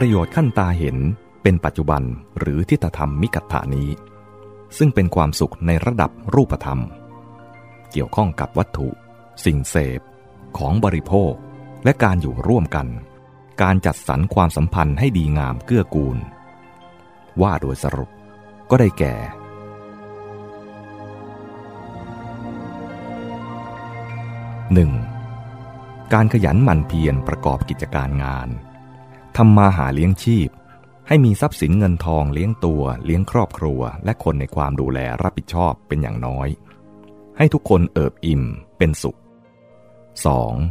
ประโยชน์ขั้นตาเห็นเป็นปัจจุบันหรือทิฏฐธรรมมิกัตถานี้ ซึ่งเป็นความสุขในระดับรูปธรรม เกี่ยวข้องกับวัตถุ สิ่งเสพ ของบริโภค และการอยู่ร่วมกัน การจัดสรรความสัมพันธ์ให้ดีงามเกื้อกูล ว่าโดยสรุปก็ได้แก่ 1. การขยันหมั่นเพียรประกอบกิจการงาน ทำมาหาเลี้ยงชีพ ให้มีทรัพย์สินเงินทองเลี้ยงตัว เลี้ยงครอบครัว และคนในความดูแลรับผิดชอบเป็นอย่างน้อย ให้ทุกคนเอิบอิ่มเป็นสุข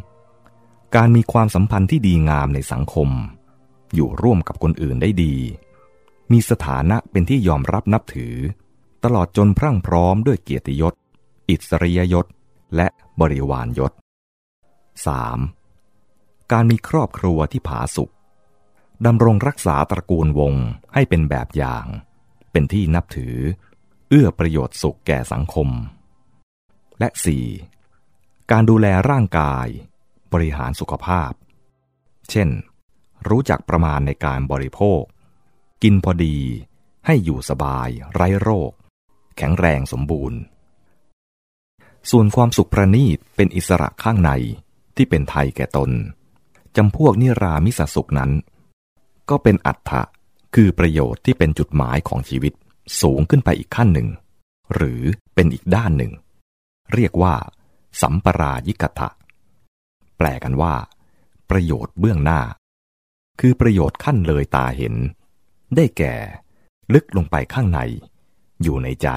2. การมีความสัมพันธ์ที่ดีงามในสังคม อยู่ร่วมกับคนอื่นได้ดี มีสถานะเป็นที่ยอมรับนับถือ ตลอดจนพรั่งพร้อมด้วยเกียรติยศ อิสริยยศ และบริวารยศ 3. การมีครอบครัวที่ผาสุก ดำรงรักษาตระกูลวงให้เป็นแบบอย่าง เป็นที่นับถือ เอื้อประโยชน์สุขแก่สังคม และ 4. การดูแลร่างกาย บริหารสุขภาพ เช่น รู้จักประมาณในการบริโภค กินพอดีให้อยู่สบาย ไร้โรค แข็งแรงสมบูรณ์ ส่วนความสุขประณีตเป็นอิสระข้างในที่เป็นไทยแก่ตนจำพวกนิรามิสสุขนั้น ก็เป็นอัตถะคือประโยชน์ที่เป็นจุดหมายของชีวิตสูงขึ้นไปอีกขั้นหนึ่ง หรือเป็นอีกด้านหนึ่ง เรียกว่า สัมปรายิกถะแปลกันว่า ประโยชน์เบื้องหน้า คือประโยชน์ขั้นเลยตาเห็น ได้แก่ ลึกลงไปข้างใน อยู่ในใจ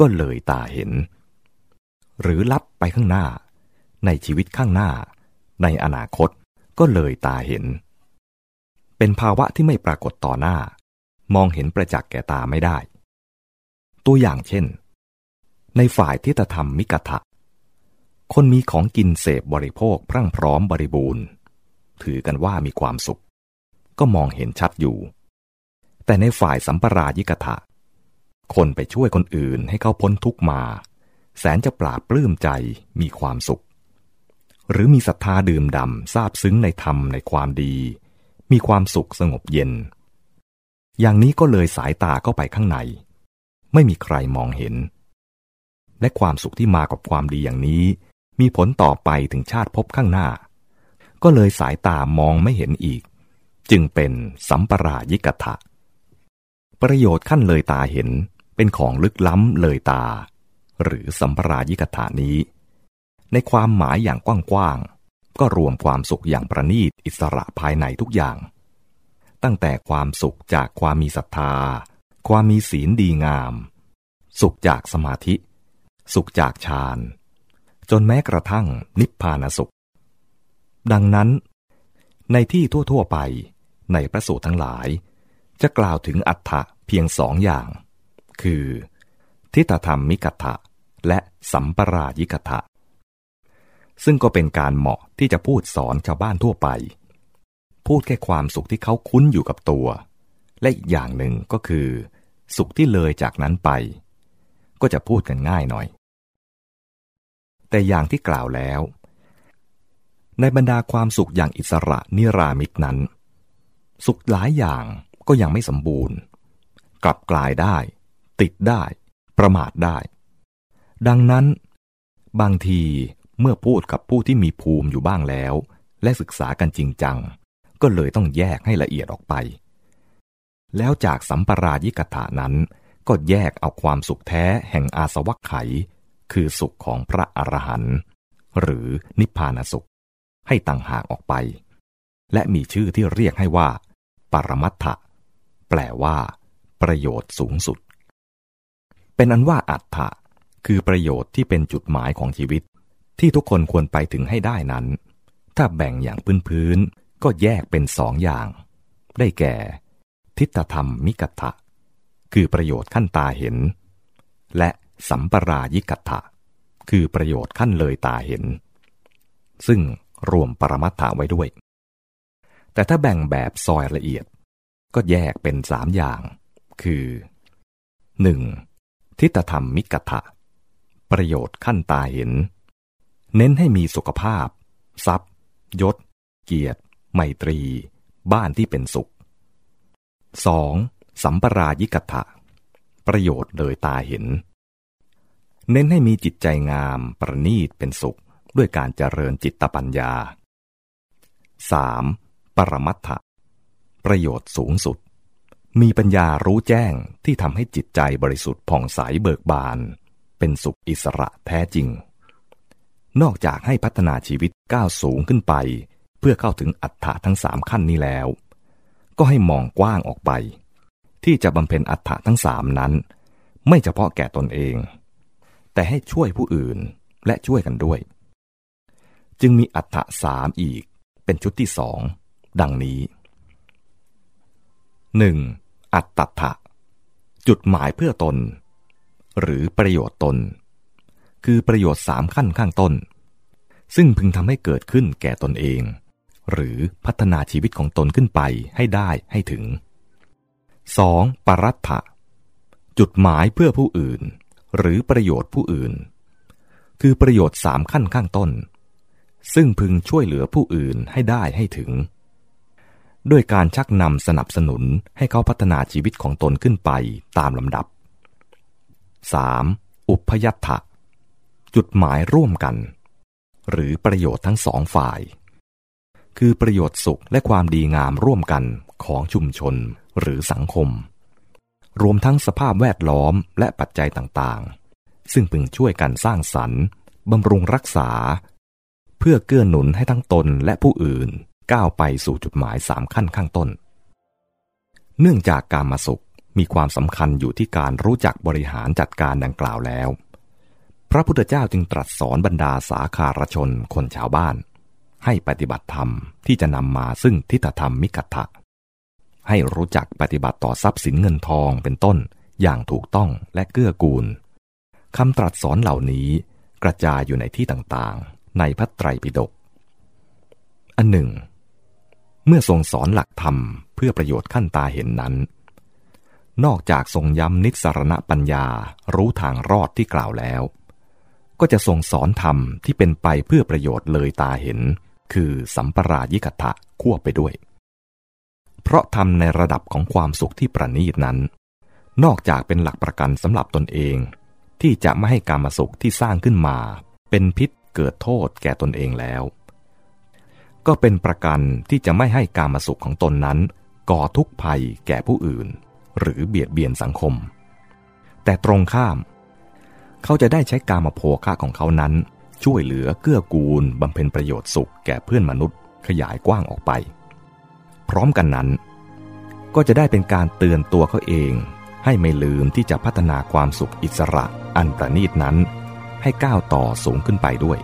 ก็เลยตาเห็น หรือลับไปข้างหน้า ในชีวิตข้างหน้า ในอนาคตก็เลยตาเห็น เป็นภาวะที่ไม่ปรากฏต่อหน้า มองเห็นประจักษ์แก่ตาไม่ได้ ตัวอย่างเช่น ในฝ่ายทิฏฐธรรมมิกทะ คนมีของกินเสพบริโภคพรั่งพร้อมบริบูรณ์ ถือกันว่ามีความสุข ก็มองเห็นชัดอยู่ แต่ในฝ่ายสัมปรายิกถะคนไปช่วยคนอื่นให้เขาพ้นทุกมา แสนจะปราบปลื้มใจมีความสุขหรือมีศรัทธาดื่มดำซาบซึ้งในธรรมในความดี มีความสุขสงบเย็น อย่างนี้ก็เลยสายตาเข้าไปข้างใน ไม่มีใครมองเห็น และความสุขที่มากับความดีอย่างนี้ มีผลต่อไปถึงชาติพบข้างหน้า ก็เลยสายตามองไม่เห็นอีก จึงเป็นสัมปรายิกถะ ประโยชน์ขั้นเลยตาเห็นเป็นของลึกล้ำเลยตา หรือสัมปรายิกถานี้ ในความหมายอย่างกว้าง ก็รวมความสุขอย่างประณีตอิสระภายในทุกอย่าง ตั้งแต่ความสุขจากความมีศรัทธา ความมีศีลดีงาม สุขจากสมาธิ สุขจากฌาน จนแม้กระทั่งนิพพานสุข ดังนั้น ในที่ทั่ว ๆ ไปในพระสูตรทั้งหลาย จะกล่าวถึงอัฏฐะเพียงสองอย่าง คือ ทิฏฐธรรมมิกัตถะและสัมปรายิกถะ ซึ่งก็เป็นการเหมาะที่จะพูดสอนชาวบ้านทั่วไป พูดแค่ความสุขที่เขาคุ้นอยู่กับตัว และอีกอย่างหนึ่งก็คือ สุขที่เลยจากนั้นไป ก็จะพูดกันง่ายหน่อย แต่อย่างที่กล่าวแล้ว ในบรรดาความสุขอย่างอิสระนิรามิตนั้น สุขหลายอย่างก็ยังไม่สมบูรณ์ กลับกลายได้ ติดได้ ประมาทได้ ดังนั้น บางที เมื่อพูดกับผู้ที่มีภูมิอยู่บ้างแล้ว และศึกษากันจริงจัง ก็เลยต้องแยกให้ละเอียดออกไป แล้วจากสัมปรายิกถานั้น ก็แยกเอาความสุขแท้แห่งอาสวัคไข คือสุขของพระอรหันต์หรือนิพพานสุข ให้ต่างหากออกไป และมีชื่อที่เรียกให้ว่า ปรมัตถะแปลว่า ประโยชน์สูงสุด เป็นอันว่าอัตถะคือประโยชน์ที่เป็นจุดหมายของชีวิต ที่ทุกคนควรไปถึงให้ได้นั้น ถ้าแบ่งอย่างพื้นๆก็แยกเป็นสองอย่าง ได้แก่ ทิฏฐธรรมมิกัตถะคือประโยชน์ขั้นตาเห็น และสัมปรายิกัตถะคือประโยชน์ขั้นเลยตาเห็น ซึ่งรวมปรมัตถะไว้ด้วย แต่ถ้าแบ่งแบบซอยละเอียด ก็แยกเป็นสามอย่าง คือ 1. ทิฏฐธรรมมิกัตถะประโยชน์ขั้นตาเห็น เน้นให้มีสุขภาพ ทรัพย์ ยศ เกียรติ ไมตรี บ้านที่เป็นสุข 2. สัมปรายิกถะ ประโยชน์โดยตาเห็น เน้นให้มีจิตใจงามประณีตเป็นสุขด้วยการเจริญจิตปัญญา 3. ปรมัตถะ ประโยชน์สูงสุด มีปัญญารู้แจ้งที่ทำให้จิตใจบริสุทธิ์ผ่องใสเบิกบาน เป็นสุขอิสระแท้จริง นอกจากให้พัฒนาชีวิตก้าวสูงขึ้นไป เพื่อเข้าถึงอัตถะทั้งสามขั้นนี้แล้ว ก็ให้มองกว้างออกไป ที่จะบำเพ็ญอัตถะทั้งสามนั้น ไม่เฉพาะแก่ตนเอง แต่ให้ช่วยผู้อื่นและช่วยกันด้วย จึงมีอัตถะสามอีกเป็นชุดที่สองดังนี้ 1. อัตถะจุดหมายเพื่อตน หรือประโยชน์ตน คือประโยชน์สามขั้นข้างต้น ซึ่งพึงทำให้เกิดขึ้นแก่ตนเอง หรือพัฒนาชีวิตของตนขึ้นไปให้ได้ให้ถึง 2. ปรัตถะจุดหมายเพื่อผู้อื่น หรือประโยชน์ผู้อื่น คือประโยชน์สามขั้นข้างต้น ซึ่งพึงช่วยเหลือผู้อื่นให้ได้ให้ถึง ด้วยการชักนำสนับสนุนให้เขาพัฒนาชีวิตของตนขึ้นไปตามลำดับ 3. อุปยัตถะ จุดหมายร่วมกัน หรือประโยชน์ทั้งสองฝ่าย คือประโยชน์สุขและความดีงามร่วมกันของชุมชนหรือสังคม รวมทั้งสภาพแวดล้อมและปัจจัยต่างๆ ซึ่งพึงช่วยกันสร้างสรรค์บำรุงรักษา เพื่อเกื้อหนุนให้ทั้งตนและผู้อื่นก้าวไปสู่จุดหมายสามขั้นข้างต้น เนื่องจากการมาสุขมีความสำคัญอยู่ที่การรู้จักบริหารจัดการดังกล่าวแล้ว พระพุทธเจ้าจึงตรัสสอนบรรดาสาคารชนคนชาวบ้าน ให้ปฏิบัติธรรมที่จะนำมาซึ่งทิฏฐธรรมมิกัตถะให้รู้จักปฏิบัติต่อทรัพย์สินเงินทองเป็นต้นอย่างถูกต้องและเกื้อกูลคำตรัสสอนเหล่านี้กระจายอยู่ในที่ต่างๆ ในพระไตรปิฎกอันหนึ่ง เมื่อทรงสอนหลักธรรมเพื่อประโยชน์ขั้นตาเห็นนั้น นอกจากทรงย้ำนิสรณปัญญารู้ทางรอดที่กล่าวแล้ว ก็จะทรงสอนธรรมที่เป็นไปเพื่อประโยชน์เลยตาเห็น คือสัมปรายิกถะควบไปด้วย เพราะทำในระดับของความสุขที่ประณีตนั้น นอกจากเป็นหลักประกันสำหรับตนเอง ที่จะไม่ให้การมาสุขที่สร้างขึ้นมา เป็นพิษเกิดโทษแก่ตนเองแล้ว ก็เป็นประกันที่จะไม่ให้การมาสุขของตนนั้น ก่อทุกข์ภัยแก่ผู้อื่น หรือเบียดเบียนสังคม แต่ตรงข้าม เขาจะได้ใช้การมาโภคะของเขานั้น ช่วยเหลือเกื้อกูลบำเพ็ญประโยชน์สุขแก่เพื่อนมนุษย์ ขยายกว้างออกไป พร้อมกันนั้น ก็จะได้เป็นการเตือนตัวเขาเอง ให้ไม่ลืมที่จะพัฒนาความสุขอิสระอันประณีตนั้น ให้ก้าวต่อสูงขึ้นไปด้วย